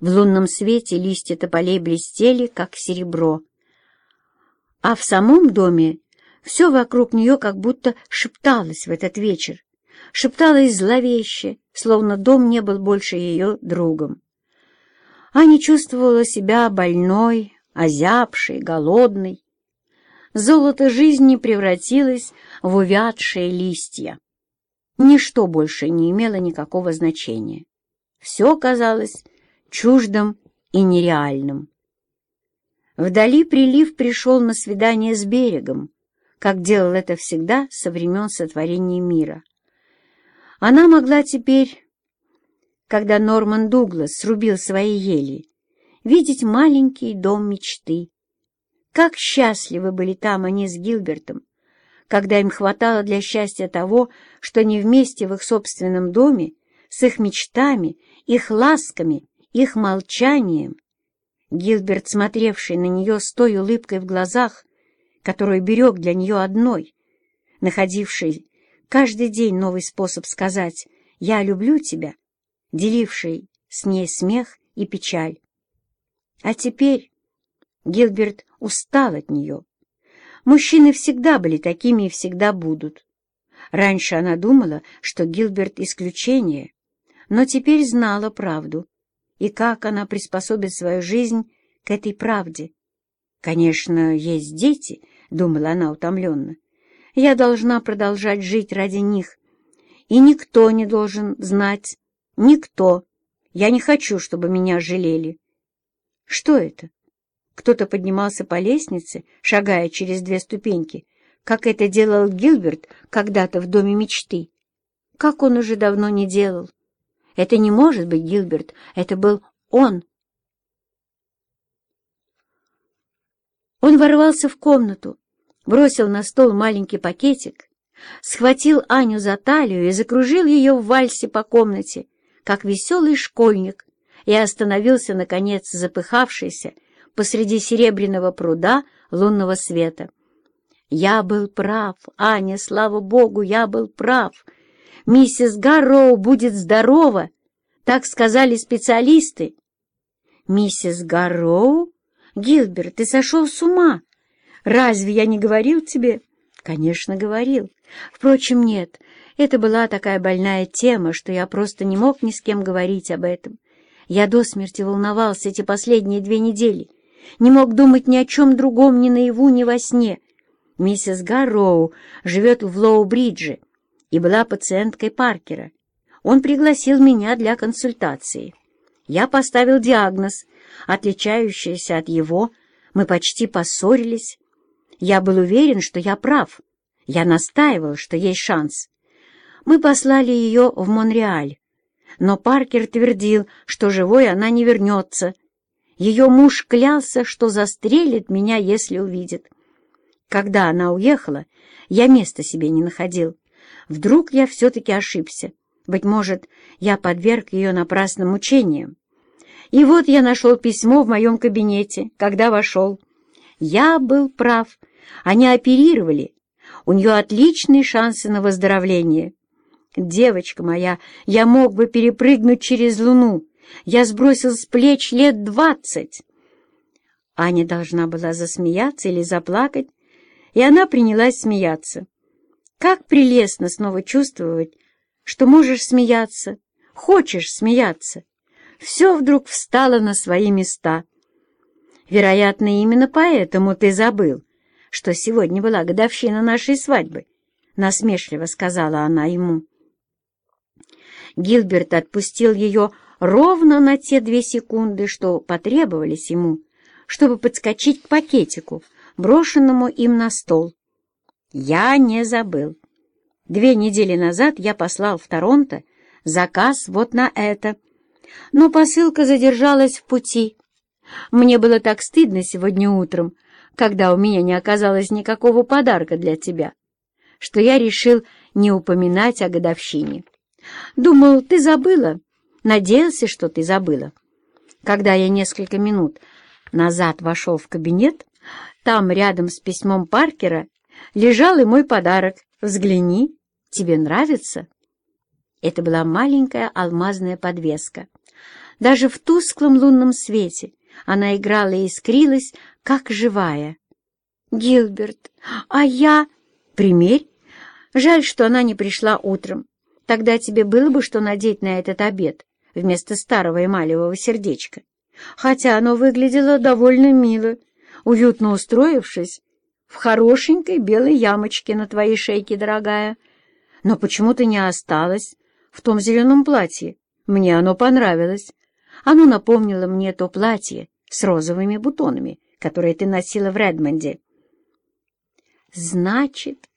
В лунном свете листья тополей блестели, как серебро. А в самом доме все вокруг нее как будто шепталось в этот вечер, шепталось зловеще, словно дом не был больше ее другом. Аня чувствовала себя больной, озябшей, голодной. Золото жизни превратилось в увядшие листья. Ничто больше не имело никакого значения. Все казалось чуждым и нереальным. Вдали прилив пришел на свидание с берегом, как делал это всегда со времен сотворения мира. Она могла теперь, когда Норман Дуглас срубил свои ели, видеть маленький дом мечты. Как счастливы были там они с Гилбертом, когда им хватало для счастья того, что не вместе в их собственном доме, с их мечтами, их ласками, их молчанием. Гилберт, смотревший на нее с той улыбкой в глазах, которую берег для нее одной, находивший каждый день новый способ сказать «я люблю тебя», деливший с ней смех и печаль. А теперь Гилберт устал от нее. Мужчины всегда были такими и всегда будут. Раньше она думала, что Гилберт — исключение, но теперь знала правду. И как она приспособит свою жизнь к этой правде? Конечно, есть дети, — думала она утомленно. «Я должна продолжать жить ради них. И никто не должен знать. Никто. Я не хочу, чтобы меня жалели». Что это? Кто-то поднимался по лестнице, шагая через две ступеньки, как это делал Гилберт когда-то в доме мечты. Как он уже давно не делал. Это не может быть Гилберт, это был он. Он ворвался в комнату, бросил на стол маленький пакетик, схватил Аню за талию и закружил ее в вальсе по комнате, как веселый школьник, и остановился, наконец, запыхавшийся посреди серебряного пруда лунного света. «Я был прав, Аня, слава богу, я был прав. Миссис Гарроу будет здорова», — так сказали специалисты. «Миссис Гарроу? Гилберт, ты сошел с ума!» Разве я не говорил тебе? Конечно, говорил. Впрочем, нет. Это была такая больная тема, что я просто не мог ни с кем говорить об этом. Я до смерти волновался эти последние две недели. Не мог думать ни о чем другом ни наяву, ни во сне. Миссис Гарроу живет в Лоу-Бридже и была пациенткой Паркера. Он пригласил меня для консультации. Я поставил диагноз, отличающийся от его. Мы почти поссорились. Я был уверен, что я прав. Я настаивал, что есть шанс. Мы послали ее в Монреаль. Но Паркер твердил, что живой она не вернется. Ее муж клялся, что застрелит меня, если увидит. Когда она уехала, я места себе не находил. Вдруг я все-таки ошибся. Быть может, я подверг ее напрасным мучениям. И вот я нашел письмо в моем кабинете, когда вошел. Я был прав. Они оперировали. У нее отличные шансы на выздоровление. Девочка моя, я мог бы перепрыгнуть через луну. Я сбросил с плеч лет двадцать. Аня должна была засмеяться или заплакать, и она принялась смеяться. Как прелестно снова чувствовать, что можешь смеяться, хочешь смеяться. Все вдруг встало на свои места. Вероятно, именно поэтому ты забыл, что сегодня была годовщина нашей свадьбы, — насмешливо сказала она ему. Гилберт отпустил ее ровно на те две секунды, что потребовались ему, чтобы подскочить к пакетику, брошенному им на стол. Я не забыл. Две недели назад я послал в Торонто заказ вот на это, но посылка задержалась в пути. Мне было так стыдно сегодня утром, когда у меня не оказалось никакого подарка для тебя, что я решил не упоминать о годовщине. Думал, ты забыла, надеялся, что ты забыла. Когда я несколько минут назад вошел в кабинет, там, рядом с письмом Паркера, лежал и мой подарок. Взгляни, тебе нравится? Это была маленькая алмазная подвеска. Даже в тусклом лунном свете она играла и искрилась, как живая. «Гилберт, а я...» «Примерь. Жаль, что она не пришла утром. Тогда тебе было бы что надеть на этот обед вместо старого эмалевого сердечка. Хотя оно выглядело довольно мило, уютно устроившись в хорошенькой белой ямочке на твоей шейке, дорогая. Но почему ты не осталась в том зеленом платье? Мне оно понравилось. Оно напомнило мне то платье с розовыми бутонами, которое ты носила в Редмонде. Значит,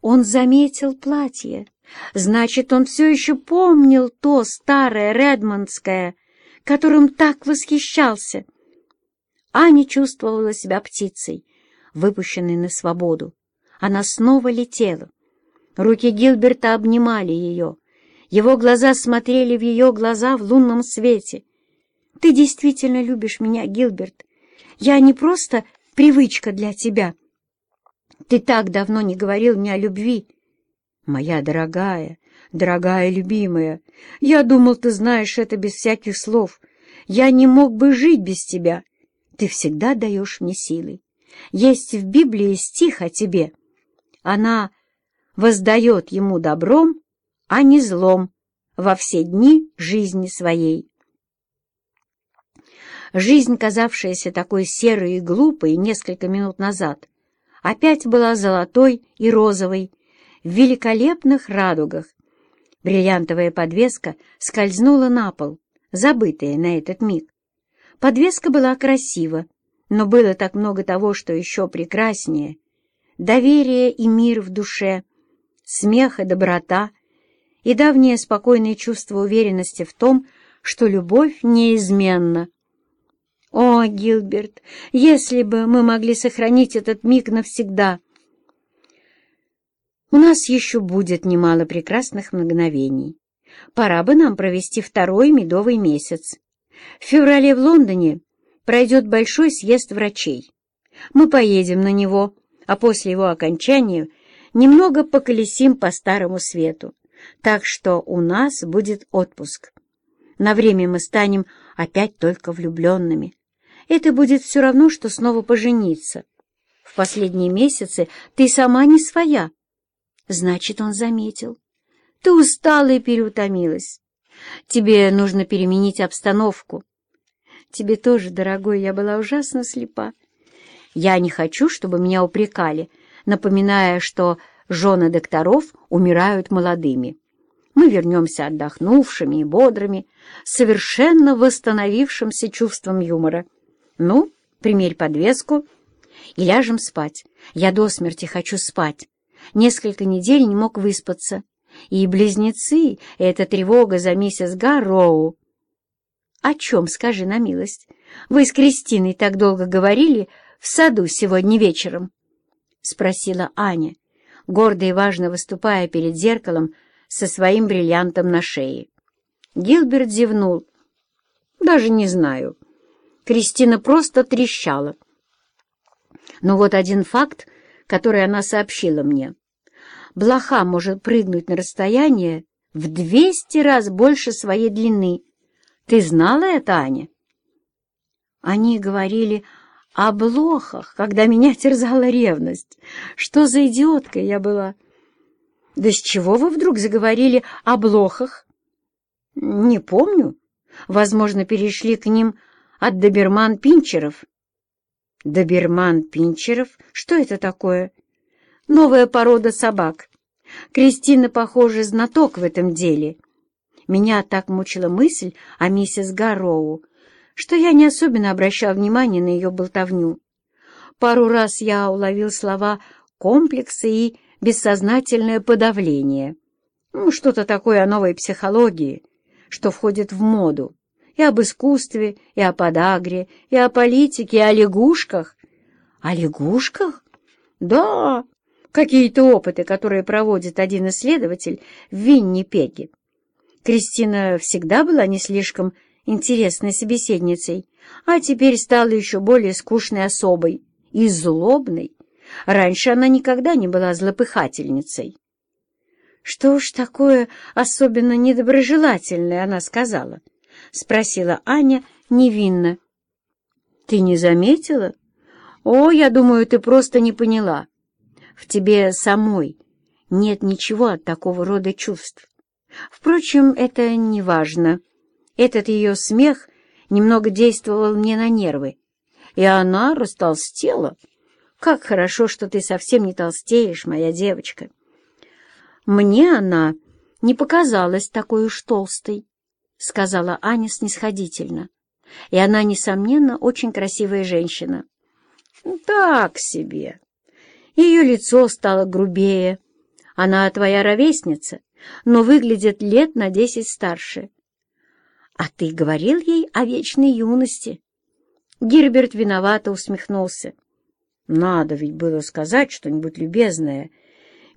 он заметил платье. Значит, он все еще помнил то старое редмондское, которым так восхищался. Аня чувствовала себя птицей, выпущенной на свободу. Она снова летела. Руки Гилберта обнимали ее. Его глаза смотрели в ее глаза в лунном свете. «Ты действительно любишь меня, Гилберт. Я не просто привычка для тебя. Ты так давно не говорил мне о любви. Моя дорогая, дорогая любимая, я думал, ты знаешь это без всяких слов. Я не мог бы жить без тебя. Ты всегда даешь мне силы. Есть в Библии стих о тебе. Она воздает ему добром, а не злом во все дни жизни своей. Жизнь, казавшаяся такой серой и глупой несколько минут назад, опять была золотой и розовой, в великолепных радугах. Бриллиантовая подвеска скользнула на пол, забытая на этот миг. Подвеска была красива, но было так много того, что еще прекраснее. Доверие и мир в душе, смех и доброта, и давнее спокойное чувство уверенности в том, что любовь неизменна. О, Гилберт, если бы мы могли сохранить этот миг навсегда! У нас еще будет немало прекрасных мгновений. Пора бы нам провести второй медовый месяц. В феврале в Лондоне пройдет большой съезд врачей. Мы поедем на него, а после его окончания немного поколесим по Старому Свету. Так что у нас будет отпуск. На время мы станем опять только влюбленными. Это будет все равно, что снова пожениться. В последние месяцы ты сама не своя. Значит, он заметил. Ты устала и переутомилась. Тебе нужно переменить обстановку. Тебе тоже, дорогой, я была ужасно слепа. Я не хочу, чтобы меня упрекали, напоминая, что жены докторов умирают молодыми. Мы вернемся отдохнувшими и бодрыми, совершенно восстановившимся чувством юмора. Ну, примерь подвеску и ляжем спать. Я до смерти хочу спать несколько недель не мог выспаться. И близнецы — это тревога за миссис Гарроу. «О чем, скажи на милость? Вы с Кристиной так долго говорили в саду сегодня вечером?» — спросила Аня, гордо и важно выступая перед зеркалом со своим бриллиантом на шее. Гилберт зевнул. «Даже не знаю. Кристина просто трещала. Но вот один факт который она сообщила мне. Блоха может прыгнуть на расстояние в двести раз больше своей длины. Ты знала это, Аня? Они говорили о блохах, когда меня терзала ревность. Что за идиотка я была? Да с чего вы вдруг заговорили о блохах? Не помню. Возможно, перешли к ним от доберман-пинчеров. Доберман-пинчеров? Что это такое? Новая порода собак. Кристина, похоже, знаток в этом деле. Меня так мучила мысль о миссис Гарроу, что я не особенно обращал внимание на ее болтовню. Пару раз я уловил слова «комплексы» и «бессознательное подавление». Ну, что-то такое о новой психологии, что входит в моду и об искусстве, и о подагре, и о политике, и о лягушках. О лягушках? Да, какие-то опыты, которые проводит один исследователь в Виннипеге. Кристина всегда была не слишком интересной собеседницей, а теперь стала еще более скучной особой и злобной. Раньше она никогда не была злопыхательницей. Что уж такое особенно недоброжелательное она сказала —— спросила Аня невинно. «Ты не заметила? О, я думаю, ты просто не поняла. В тебе самой нет ничего от такого рода чувств. Впрочем, это не важно. Этот ее смех немного действовал мне на нервы, и она растолстела. Как хорошо, что ты совсем не толстеешь, моя девочка. Мне она не показалась такой уж толстой, — сказала Аня снисходительно. И она, несомненно, очень красивая женщина. Так себе. Ее лицо стало грубее. Она твоя ровесница, но выглядит лет на десять старше. А ты говорил ей о вечной юности? Герберт виновато усмехнулся. Надо ведь было сказать что-нибудь любезное.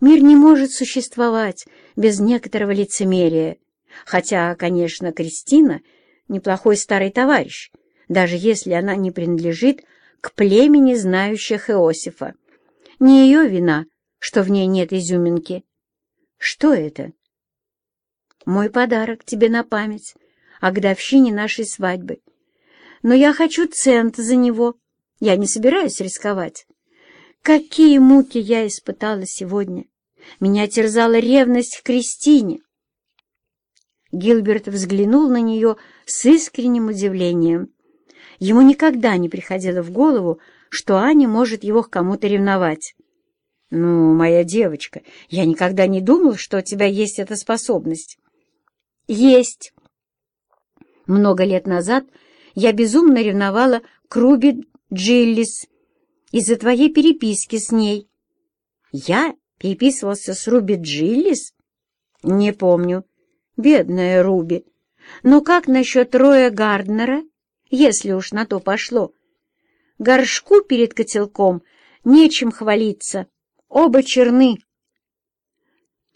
Мир не может существовать без некоторого лицемерия. Хотя, конечно, Кристина — неплохой старый товарищ, даже если она не принадлежит к племени знающих Иосифа. Не ее вина, что в ней нет изюминки. Что это? Мой подарок тебе на память о годовщине нашей свадьбы. Но я хочу цент за него. Я не собираюсь рисковать. Какие муки я испытала сегодня! Меня терзала ревность к Кристине. Гилберт взглянул на нее с искренним удивлением. Ему никогда не приходило в голову, что Аня может его к кому-то ревновать. «Ну, моя девочка, я никогда не думал, что у тебя есть эта способность». «Есть». Много лет назад я безумно ревновала к Руби Джиллис из-за твоей переписки с ней. Я переписывался с Руби Джиллис? Не помню. Бедная Руби. Но как насчет Роя Гарднера, если уж на то пошло? Горшку перед котелком нечем хвалиться. Оба черны.